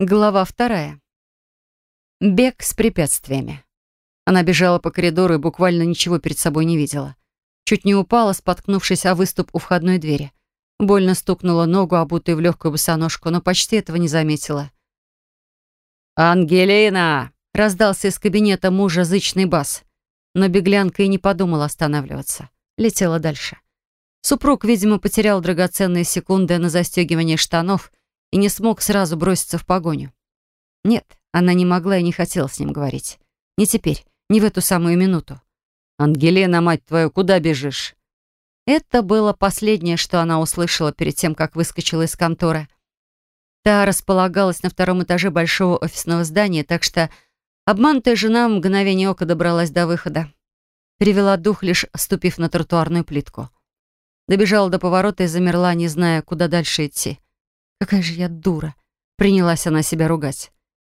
Глава вторая. Бег с препятствиями. Она бежала по коридору и буквально ничего перед собой не видела. Чуть не упала, споткнувшись о выступ у входной двери. Больно стукнула ногу, обутую в легкую босоножку, но почти этого не заметила. «Ангелина!» — раздался из кабинета мужа зычный бас. Но беглянка и не подумала останавливаться. Летела дальше. Супруг, видимо, потерял драгоценные секунды на застегивание штанов — и не смог сразу броситься в погоню. Нет, она не могла и не хотела с ним говорить. Не теперь, не в эту самую минуту. «Ангелина, мать твою, куда бежишь?» Это было последнее, что она услышала перед тем, как выскочила из конторы. Та располагалась на втором этаже большого офисного здания, так что обманутая жена в мгновение ока добралась до выхода. Перевела дух, лишь ступив на тротуарную плитку. Добежала до поворота и замерла, не зная, куда дальше идти. Какая же я дура. Принялась она себя ругать.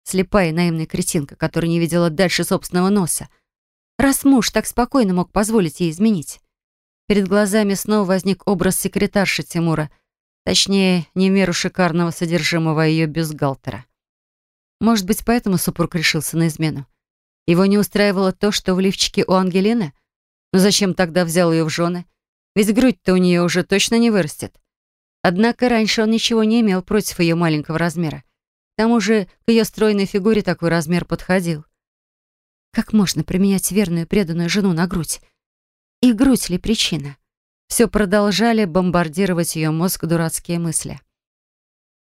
Слепая и наивная кретинка, которая не видела дальше собственного носа. Раз муж так спокойно мог позволить ей изменить. Перед глазами снова возник образ секретарши Тимура, точнее, не меру шикарного содержимого ее бюстгальтера. Может быть, поэтому супруг решился на измену. Его не устраивало то, что в лифчике у Ангелины? Но зачем тогда взял ее в жены? Ведь грудь-то у нее уже точно не вырастет. Однако раньше он ничего не имел против ее маленького размера. К тому же к ее стройной фигуре такой размер подходил. Как можно применять верную преданную жену на грудь? И грудь ли причина? Все продолжали бомбардировать ее мозг дурацкие мысли.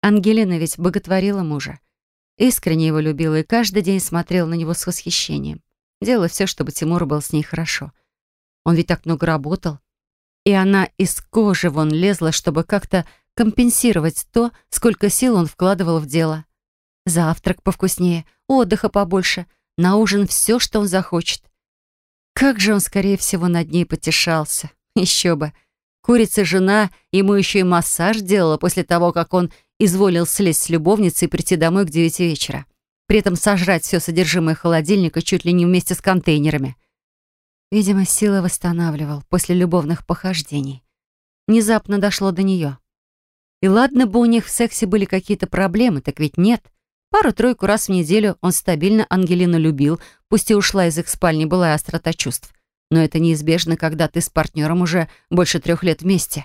Ангелина ведь боготворила мужа. Искренне его любила и каждый день смотрела на него с восхищением. Делала все, чтобы Тимур был с ней хорошо. Он ведь так много работал, и она из кожи вон лезла, чтобы как-то компенсировать то, сколько сил он вкладывал в дело. Завтрак повкуснее, отдыха побольше, на ужин все, что он захочет. Как же он, скорее всего, над ней потешался. Еще бы. Курица-жена ему еще и массаж делала после того, как он изволил слезть с любовницей и прийти домой к девяти вечера. При этом сожрать все содержимое холодильника чуть ли не вместе с контейнерами. Видимо, силы восстанавливал после любовных похождений. Внезапно дошло до нее. И ладно бы у них в сексе были какие-то проблемы, так ведь нет. Пару-тройку раз в неделю он стабильно Ангелину любил, пусть и ушла из их спальни была острота чувств. Но это неизбежно, когда ты с партнером уже больше трех лет вместе.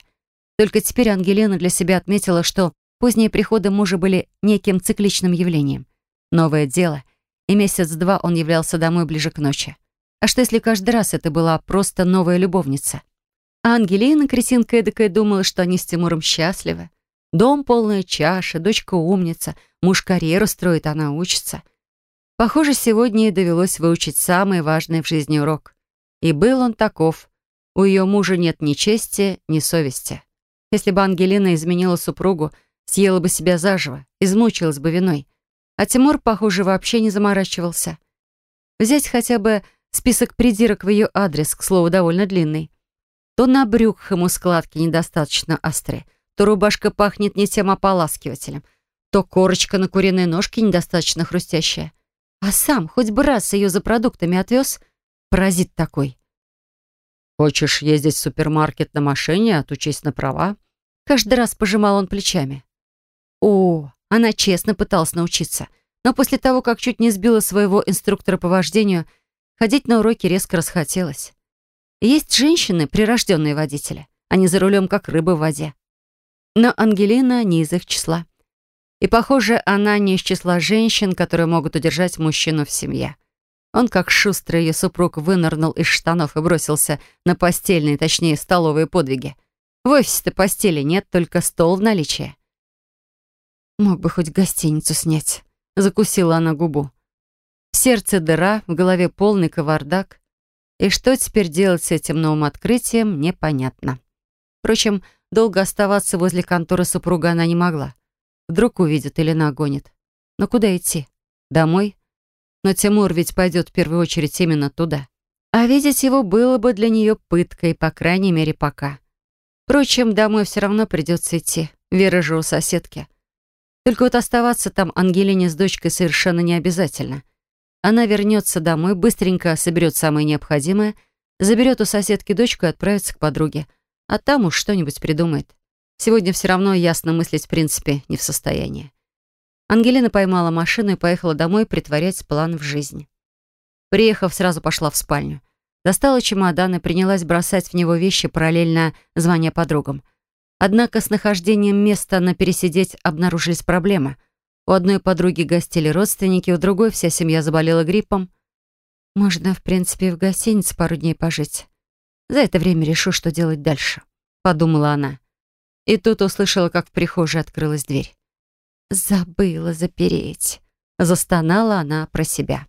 Только теперь Ангелина для себя отметила, что поздние приходы мужа были неким цикличным явлением. Новое дело, и месяц-два он являлся домой ближе к ночи. А что, если каждый раз это была просто новая любовница? А Ангелина, кретинка эдакая, думала, что они с Тимуром счастливы. Дом полная чаша, дочка умница, муж карьеру строит, она учится. Похоже, сегодня ей довелось выучить самый важный в жизни урок. И был он таков. У ее мужа нет ни чести, ни совести. Если бы Ангелина изменила супругу, съела бы себя заживо, измучилась бы виной. А Тимур, похоже, вообще не заморачивался. Взять хотя бы Список придирок в ее адрес, к слову, довольно длинный. То на брюках ему складки недостаточно острые, то рубашка пахнет не тем ополаскивателем, то корочка на куриной ножке недостаточно хрустящая. А сам хоть бы раз ее за продуктами отвез, паразит такой. «Хочешь ездить в супермаркет на машине, отучись на права?» Каждый раз пожимал он плечами. О, она честно пыталась научиться, но после того, как чуть не сбила своего инструктора по вождению, Ходить на уроки резко расхотелось. Есть женщины, прирожденные водители. Они за рулем, как рыбы в воде. Но Ангелина не из их числа. И, похоже, она не из числа женщин, которые могут удержать мужчину в семье. Он, как шустрый ее супруг, вынырнул из штанов и бросился на постельные, точнее, столовые подвиги. В офисе-то постели нет, только стол в наличии. «Мог бы хоть гостиницу снять», — закусила она губу. Сердце дыра, в голове полный кавардак. И что теперь делать с этим новым открытием, непонятно. Впрочем, долго оставаться возле конторы супруга она не могла. Вдруг увидит или нагонит. Но куда идти? Домой? Но Тимур ведь пойдет в первую очередь именно туда. А видеть его было бы для нее пыткой, по крайней мере, пока. Впрочем, домой все равно придется идти. Вера же у соседки. Только вот оставаться там Ангелине с дочкой совершенно не обязательно — она вернется домой, быстренько соберет самое необходимое, заберет у соседки дочку и отправится к подруге. А там уж что-нибудь придумает. Сегодня все равно ясно мыслить в принципе не в состоянии. Ангелина поймала машину и поехала домой притворять план в жизнь. Приехав, сразу пошла в спальню. Достала чемодан и принялась бросать в него вещи, параллельно звоня подругам. Однако с нахождением места на пересидеть обнаружились проблемы. У одной подруги гостили родственники, у другой вся семья заболела гриппом. Можно, в принципе, в гостинице пару дней пожить. За это время решу, что делать дальше, подумала она. И тут услышала, как в прихожей открылась дверь. «Забыла запереть», — застонала она про себя.